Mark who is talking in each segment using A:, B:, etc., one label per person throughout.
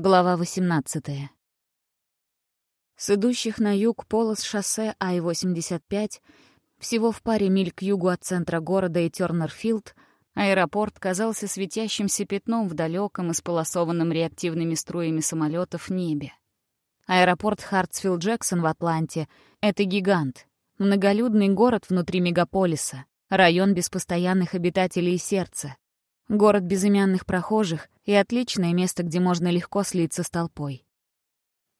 A: Глава 18. С идущих на юг полос шоссе Ай-85, всего в паре миль к югу от центра города и Тёрнерфилд, аэропорт казался светящимся пятном в далеком, исполосованном реактивными струями самолетов небе. Аэропорт Хартсфилд-Джексон в Атланте — это гигант, многолюдный город внутри мегаполиса, район без постоянных обитателей и сердца, Город безымянных прохожих и отличное место, где можно легко слиться с толпой.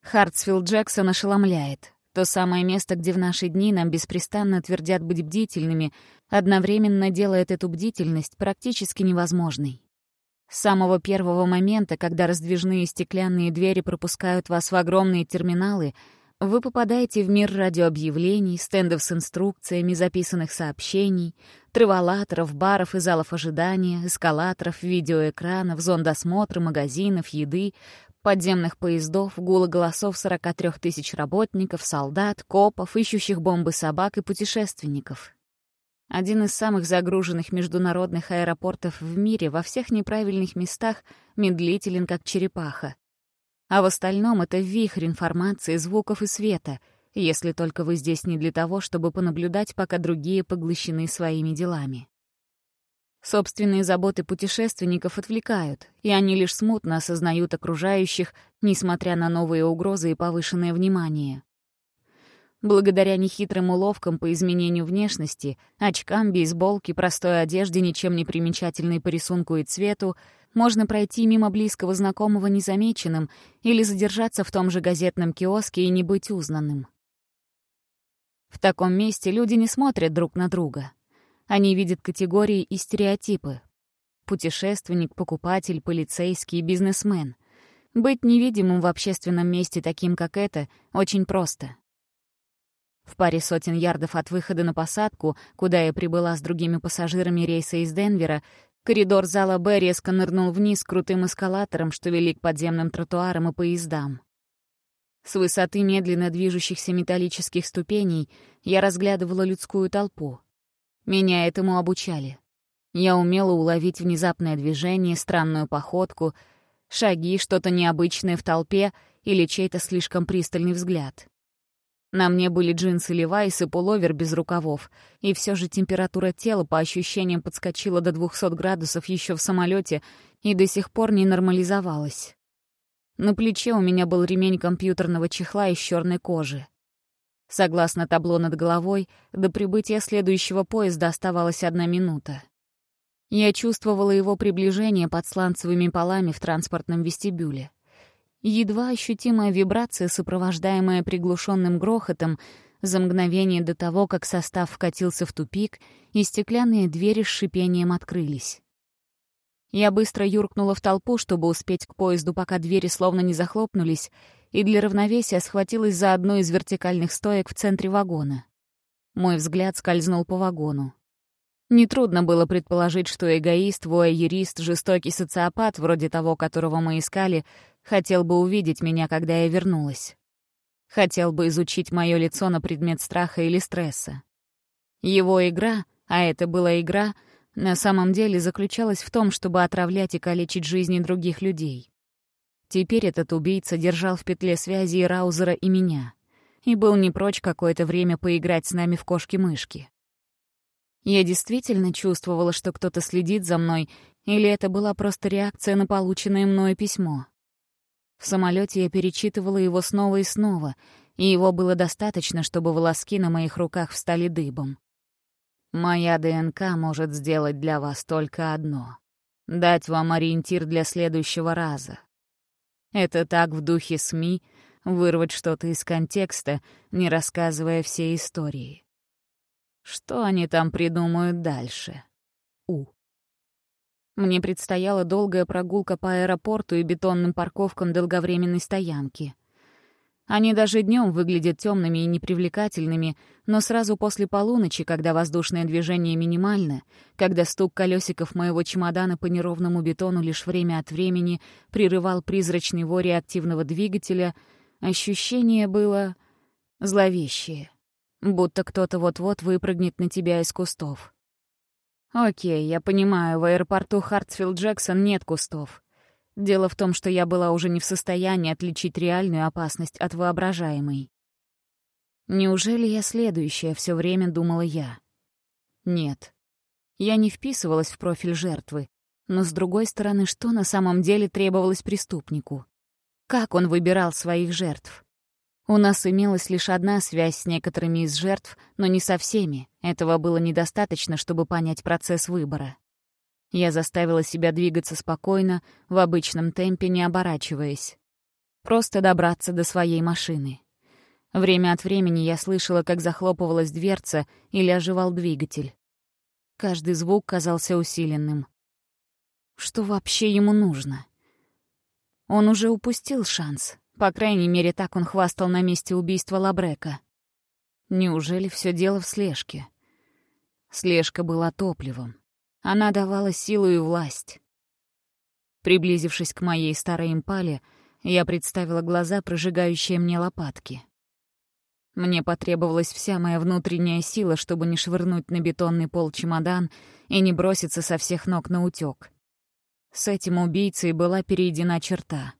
A: Хартсфилд Джексон ошеломляет. То самое место, где в наши дни нам беспрестанно твердят быть бдительными, одновременно делает эту бдительность практически невозможной. С самого первого момента, когда раздвижные стеклянные двери пропускают вас в огромные терминалы — вы попадаете в мир радиообъявлений, стендов с инструкциями, записанных сообщений, траволаторов, баров и залов ожидания, эскалаторов, видеоэкранов, зон досмотра, магазинов, еды, подземных поездов, гула голосов 43 тысяч работников, солдат, копов, ищущих бомбы собак и путешественников. Один из самых загруженных международных аэропортов в мире во всех неправильных местах медлителен, как черепаха. А в остальном это вихрь информации, звуков и света, если только вы здесь не для того, чтобы понаблюдать, пока другие поглощены своими делами. Собственные заботы путешественников отвлекают, и они лишь смутно осознают окружающих, несмотря на новые угрозы и повышенное внимание. Благодаря нехитрым уловкам по изменению внешности, очкам, бейсболке, простой одежде, ничем не примечательной по рисунку и цвету, можно пройти мимо близкого знакомого незамеченным или задержаться в том же газетном киоске и не быть узнанным. В таком месте люди не смотрят друг на друга. Они видят категории и стереотипы. Путешественник, покупатель, полицейский, бизнесмен. Быть невидимым в общественном месте таким, как это, очень просто. В паре сотен ярдов от выхода на посадку, куда я прибыла с другими пассажирами рейса из Денвера, Коридор зала Б резко нырнул вниз крутым эскалатором, что вели к подземным тротуарам и поездам. С высоты медленно движущихся металлических ступеней я разглядывала людскую толпу. Меня этому обучали. Я умела уловить внезапное движение, странную походку, шаги, что-то необычное в толпе или чей-то слишком пристальный взгляд. На мне были джинсы Левайс и пуловер без рукавов, и все же температура тела по ощущениям подскочила до 200 градусов еще в самолете и до сих пор не нормализовалась. На плече у меня был ремень компьютерного чехла из черной кожи. Согласно табло над головой, до прибытия следующего поезда оставалась одна минута. Я чувствовала его приближение под сланцевыми полами в транспортном вестибюле. Едва ощутимая вибрация, сопровождаемая приглушенным грохотом, за мгновение до того, как состав вкатился в тупик, и стеклянные двери с шипением открылись. Я быстро юркнула в толпу, чтобы успеть к поезду, пока двери словно не захлопнулись, и для равновесия схватилась за одну из вертикальных стоек в центре вагона. Мой взгляд скользнул по вагону. Нетрудно было предположить, что эгоист, воя-юрист, жестокий социопат, вроде того, которого мы искали, хотел бы увидеть меня, когда я вернулась. Хотел бы изучить мое лицо на предмет страха или стресса. Его игра, а это была игра, на самом деле заключалась в том, чтобы отравлять и калечить жизни других людей. Теперь этот убийца держал в петле связи и Раузера, и меня, и был не прочь какое-то время поиграть с нами в кошки-мышки. Я действительно чувствовала, что кто-то следит за мной, или это была просто реакция на полученное мною письмо. В самолете я перечитывала его снова и снова, и его было достаточно, чтобы волоски на моих руках встали дыбом. «Моя ДНК может сделать для вас только одно — дать вам ориентир для следующего раза. Это так в духе СМИ — вырвать что-то из контекста, не рассказывая все истории. Что они там придумают дальше? У. Мне предстояла долгая прогулка по аэропорту и бетонным парковкам долговременной стоянки. Они даже днем выглядят темными и непривлекательными, но сразу после полуночи, когда воздушное движение минимально, когда стук колесиков моего чемодана по неровному бетону лишь время от времени прерывал призрачный вой реактивного двигателя, ощущение было зловещее будто кто-то вот-вот выпрыгнет на тебя из кустов. Окей, я понимаю, в аэропорту Хартсфилд-Джексон нет кустов. Дело в том, что я была уже не в состоянии отличить реальную опасность от воображаемой. Неужели я следующая, все время думала я? Нет. Я не вписывалась в профиль жертвы, но, с другой стороны, что на самом деле требовалось преступнику? Как он выбирал своих жертв? У нас имелась лишь одна связь с некоторыми из жертв, но не со всеми. Этого было недостаточно, чтобы понять процесс выбора. Я заставила себя двигаться спокойно, в обычном темпе, не оборачиваясь. Просто добраться до своей машины. Время от времени я слышала, как захлопывалась дверца или оживал двигатель. Каждый звук казался усиленным. Что вообще ему нужно? Он уже упустил шанс. По крайней мере, так он хвастал на месте убийства Лабрека. Неужели все дело в слежке? Слежка была топливом. Она давала силу и власть. Приблизившись к моей старой импале, я представила глаза, прожигающие мне лопатки. Мне потребовалась вся моя внутренняя сила, чтобы не швырнуть на бетонный пол чемодан и не броситься со всех ног на утёк. С этим убийцей была перейдена черта.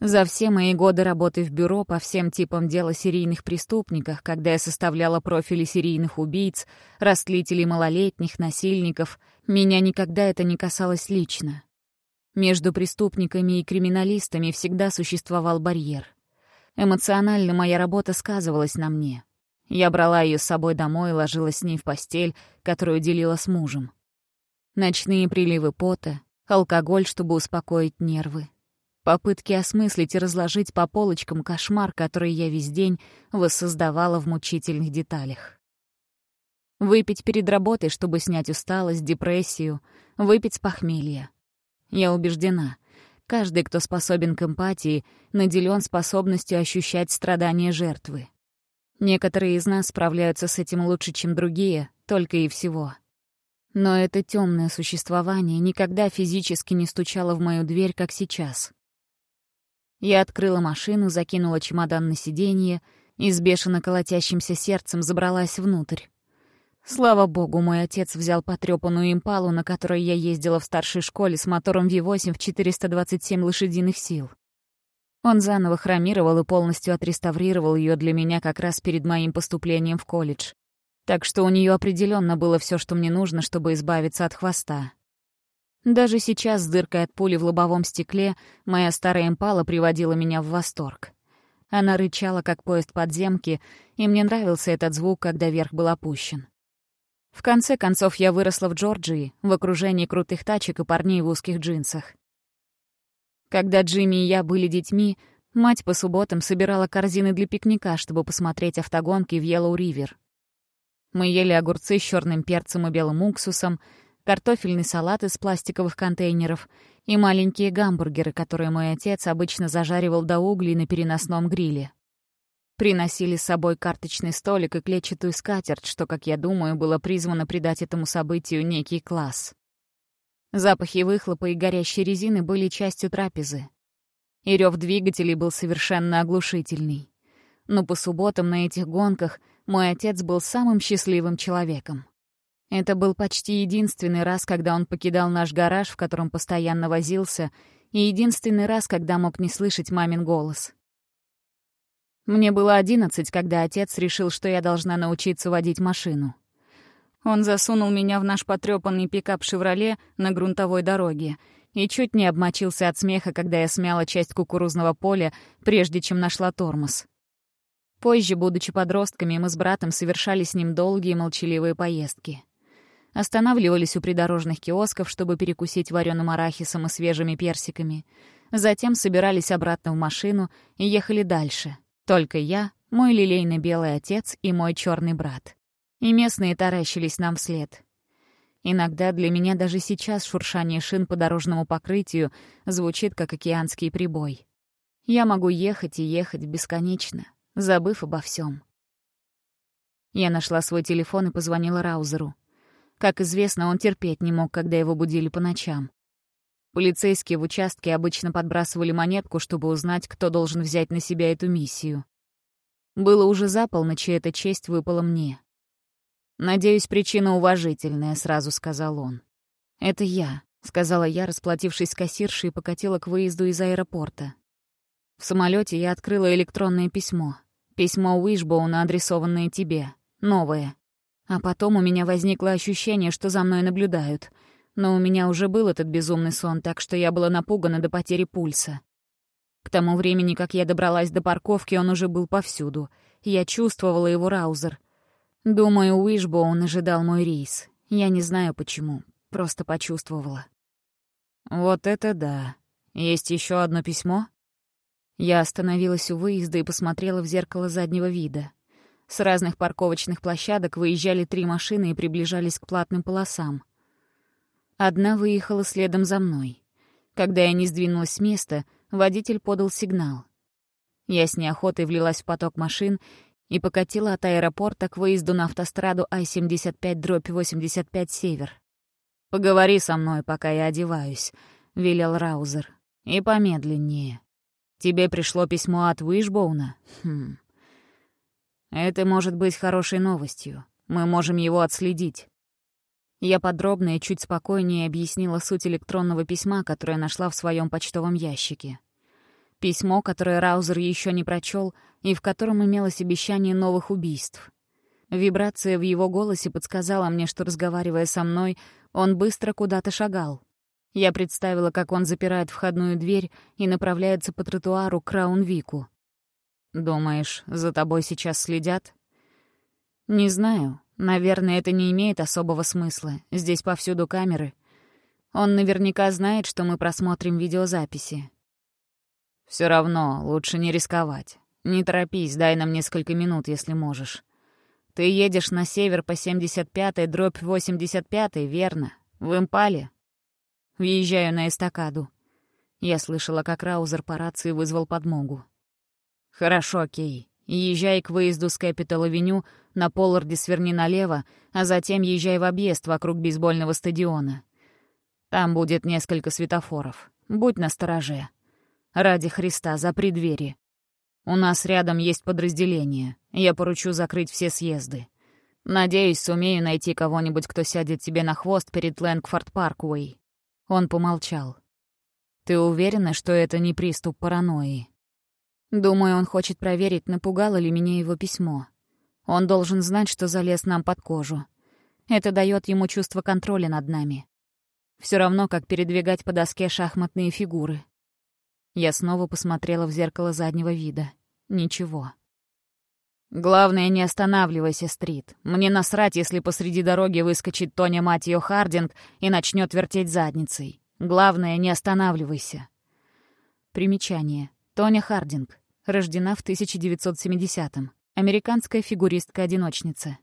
A: За все мои годы работы в бюро по всем типам дел о серийных преступниках, когда я составляла профили серийных убийц, растлителей малолетних, насильников, меня никогда это не касалось лично. Между преступниками и криминалистами всегда существовал барьер. Эмоционально моя работа сказывалась на мне. Я брала ее с собой домой и ложилась с ней в постель, которую делила с мужем. Ночные приливы пота, алкоголь, чтобы успокоить нервы. Попытки осмыслить и разложить по полочкам кошмар, который я весь день воссоздавала в мучительных деталях. Выпить перед работой, чтобы снять усталость, депрессию, выпить с похмелья. Я убеждена, каждый, кто способен к эмпатии, наделен способностью ощущать страдания жертвы. Некоторые из нас справляются с этим лучше, чем другие, только и всего. Но это темное существование никогда физически не стучало в мою дверь, как сейчас. Я открыла машину, закинула чемодан на сиденье и с бешено колотящимся сердцем забралась внутрь. Слава богу, мой отец взял потрёпанную импалу, на которой я ездила в старшей школе с мотором V8 в 427 лошадиных сил. Он заново хромировал и полностью отреставрировал ее для меня как раз перед моим поступлением в колледж. Так что у нее определенно было все, что мне нужно, чтобы избавиться от хвоста. Даже сейчас с дыркой от пули в лобовом стекле моя старая импала приводила меня в восторг. Она рычала, как поезд подземки, и мне нравился этот звук, когда верх был опущен. В конце концов, я выросла в Джорджии, в окружении крутых тачек и парней в узких джинсах. Когда Джимми и я были детьми, мать по субботам собирала корзины для пикника, чтобы посмотреть автогонки в Йеллоу-Ривер. Мы ели огурцы с черным перцем и белым уксусом, картофельный салат из пластиковых контейнеров и маленькие гамбургеры, которые мой отец обычно зажаривал до углей на переносном гриле. Приносили с собой карточный столик и клетчатую скатерть, что, как я думаю, было призвано придать этому событию некий класс. Запахи выхлопа и горящей резины были частью трапезы. И рёв двигателей был совершенно оглушительный. Но по субботам на этих гонках мой отец был самым счастливым человеком. Это был почти единственный раз, когда он покидал наш гараж, в котором постоянно возился, и единственный раз, когда мог не слышать мамин голос. Мне было одиннадцать, когда отец решил, что я должна научиться водить машину. Он засунул меня в наш потрёпанный пикап «Шевроле» на грунтовой дороге и чуть не обмочился от смеха, когда я смяла часть кукурузного поля, прежде чем нашла тормоз. Позже, будучи подростками, мы с братом совершали с ним долгие молчаливые поездки. Останавливались у придорожных киосков, чтобы перекусить вареным арахисом и свежими персиками. Затем собирались обратно в машину и ехали дальше. Только я, мой лилейный белый отец и мой черный брат. И местные таращились нам вслед. Иногда для меня даже сейчас шуршание шин по дорожному покрытию звучит как океанский прибой. Я могу ехать и ехать бесконечно, забыв обо всем. Я нашла свой телефон и позвонила Раузеру. Как известно, он терпеть не мог, когда его будили по ночам. Полицейские в участке обычно подбрасывали монетку, чтобы узнать, кто должен взять на себя эту миссию. Было уже за полночь, и эта честь выпала мне. «Надеюсь, причина уважительная», — сразу сказал он. «Это я. — сказала я, расплатившись с кассиршей, и покатила к выезду из аэропорта. В самолете я открыла электронное письмо. Письмо Уишбоуна, адресованное тебе. Новое. А потом у меня возникло ощущение, что за мной наблюдают. Но у меня уже был этот безумный сон, так что я была напугана до потери пульса. К тому времени, как я добралась до парковки, он уже был повсюду. Я чувствовала его раузер. Думаю, Уишбоун ожидал мой рейс. Я не знаю почему, просто почувствовала. «Вот это да. Есть еще одно письмо?» Я остановилась у выезда и посмотрела в зеркало заднего вида. С разных парковочных площадок выезжали три машины и приближались к платным полосам. Одна выехала следом за мной. Когда я не сдвинулась с места, водитель подал сигнал. Я с неохотой влилась в поток машин и покатила от аэропорта к выезду на автостраду А-75-85 «Север». «Поговори со мной, пока я одеваюсь», — велел Раузер. «И помедленнее. Тебе пришло письмо от Уишбоуна? Хм. Это может быть хорошей новостью. Мы можем его отследить. Я подробно и чуть спокойнее объяснила суть электронного письма, которое нашла в своем почтовом ящике. Письмо, которое Раузер еще не прочел, и в котором имелось обещание новых убийств. Вибрация в его голосе подсказала мне, что, разговаривая со мной, он быстро куда-то шагал. Я представила, как он запирает входную дверь и направляется по тротуару к Краунвику. «Думаешь, за тобой сейчас следят?» «Не знаю. Наверное, это не имеет особого смысла. Здесь повсюду камеры. Он наверняка знает, что мы просмотрим видеозаписи». Все равно лучше не рисковать. Не торопись, дай нам несколько минут, если можешь. Ты едешь на север по 75-й, дробь 85-й, верно? В Импале?» Въезжаю на эстакаду. Я слышала, как Раузер по рации вызвал подмогу. «Хорошо, Кей. Езжай к выезду с Кэпитал-авеню, на Полларде сверни налево, а затем езжай в объезд вокруг бейсбольного стадиона. Там будет несколько светофоров. Будь настороже. Ради Христа, запри двери. У нас рядом есть подразделение. Я поручу закрыть все съезды. Надеюсь, сумею найти кого-нибудь, кто сядет тебе на хвост перед Лэнгфорд Паркуэй». Он помолчал. «Ты уверена, что это не приступ паранойи?» Думаю, он хочет проверить, напугало ли меня его письмо. Он должен знать, что залез нам под кожу. Это дает ему чувство контроля над нами. Все равно, как передвигать по доске шахматные фигуры. Я снова посмотрела в зеркало заднего вида. Ничего. «Главное, не останавливайся, Стрит. Мне насрать, если посреди дороги выскочит Тоня Матио Хардинг и начнет вертеть задницей. Главное, не останавливайся». Примечание. Тоня Хардинг. Рождена в 1970-м. Американская фигуристка-одиночница.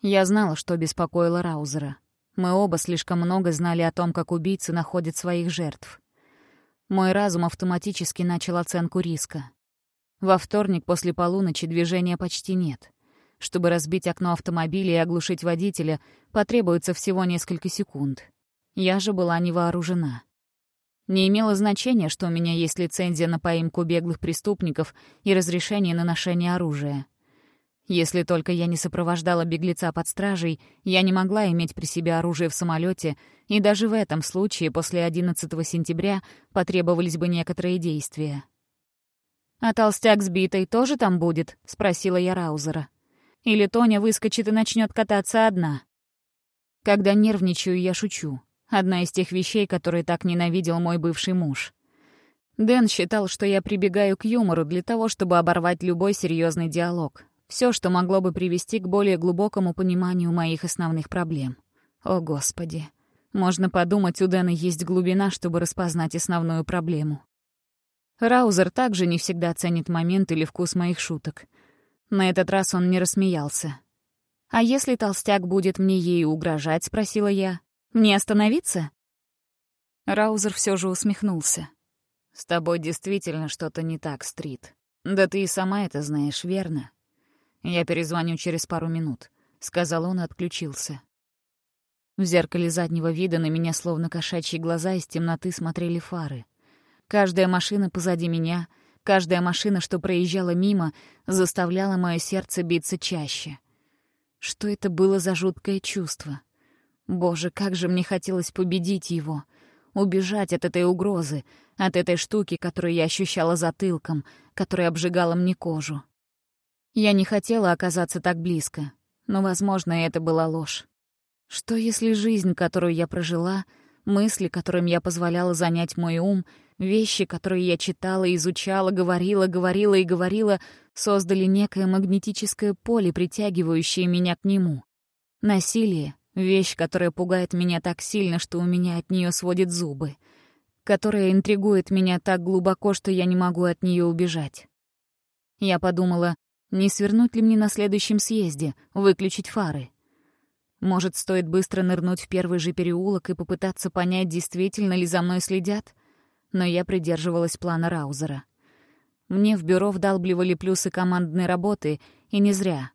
A: Я знала, что беспокоило Раузера. Мы оба слишком много знали о том, как убийцы находят своих жертв. Мой разум автоматически начал оценку риска. Во вторник после полуночи движения почти нет. Чтобы разбить окно автомобиля и оглушить водителя, потребуется всего несколько секунд. Я же была не вооружена. Не имело значения, что у меня есть лицензия на поимку беглых преступников и разрешение на ношение оружия. Если только я не сопровождала беглеца под стражей, я не могла иметь при себе оружие в самолете, и даже в этом случае после 11 сентября потребовались бы некоторые действия. «А толстяк с битой тоже там будет?» — спросила я Раузера. «Или Тоня выскочит и начнет кататься одна?» Когда нервничаю, я шучу. Одна из тех вещей, которые так ненавидел мой бывший муж. Дэн считал, что я прибегаю к юмору для того, чтобы оборвать любой серьезный диалог. Все, что могло бы привести к более глубокому пониманию моих основных проблем. О, Господи. Можно подумать, у Дэна есть глубина, чтобы распознать основную проблему. Раузер также не всегда ценит момент или вкус моих шуток. На этот раз он не рассмеялся. «А если толстяк будет мне ей угрожать?» — спросила я. Мне остановиться?» Раузер все же усмехнулся. «С тобой действительно что-то не так, Стрит. Да ты и сама это знаешь, верно? Я перезвоню через пару минут», — сказал он и отключился. В зеркале заднего вида на меня словно кошачьи глаза из темноты смотрели фары. Каждая машина позади меня, каждая машина, что проезжала мимо, заставляла мое сердце биться чаще. Что это было за жуткое чувство? Боже, как же мне хотелось победить его, убежать от этой угрозы, от этой штуки, которую я ощущала затылком, которая обжигала мне кожу. Я не хотела оказаться так близко, но, возможно, это была ложь. Что если жизнь, которую я прожила, мысли, которым я позволяла занять мой ум, вещи, которые я читала, изучала, говорила, говорила и говорила, создали некое магнетическое поле, притягивающее меня к нему? Насилие — вещь, которая пугает меня так сильно, что у меня от нее сводит зубы, которая интригует меня так глубоко, что я не могу от нее убежать. Я подумала, не свернуть ли мне на следующем съезде, выключить фары? Может, стоит быстро нырнуть в первый же переулок и попытаться понять, действительно ли за мной следят? Но я придерживалась плана Раузера. Мне в бюро вдалбливали плюсы командной работы, и не зря.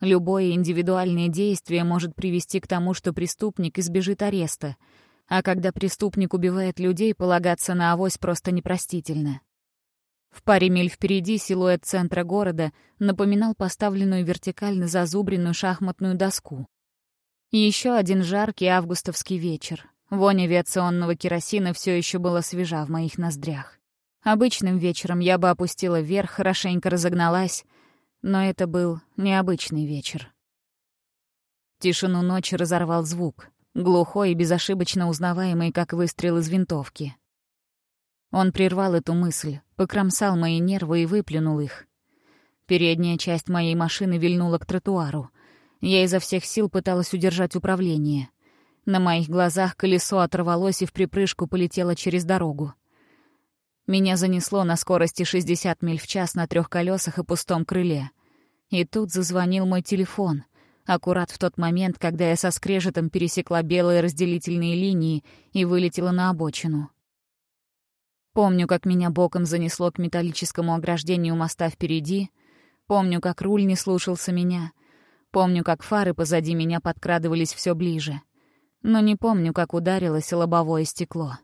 A: Любое индивидуальное действие может привести к тому, что преступник избежит ареста, а когда преступник убивает людей, полагаться на авось просто непростительно. В паре миль впереди силуэт центра города напоминал поставленную вертикально зазубренную шахматную доску. Еще один жаркий августовский вечер. Вонь авиационного керосина все еще была свежа в моих ноздрях. Обычным вечером я бы опустила вверх, хорошенько разогналась, но это был необычный вечер. Тишину ночи разорвал звук, глухой и безошибочно узнаваемый, как выстрел из винтовки. Он прервал эту мысль, покромсал мои нервы и выплюнул их. Передняя часть моей машины вильнула к тротуару. Я изо всех сил пыталась удержать управление. На моих глазах колесо оторвалось и в припрыжку полетело через дорогу. Меня занесло на скорости 60 миль в час на трех колесах и пустом крыле. И тут зазвонил мой телефон, аккурат в тот момент, когда я со скрежетом пересекла белые разделительные линии и вылетела на обочину. Помню, как меня боком занесло к металлическому ограждению моста впереди. Помню, как руль не слушался меня. Помню, как фары позади меня подкрадывались все ближе. Но не помню, как ударилось лобовое стекло.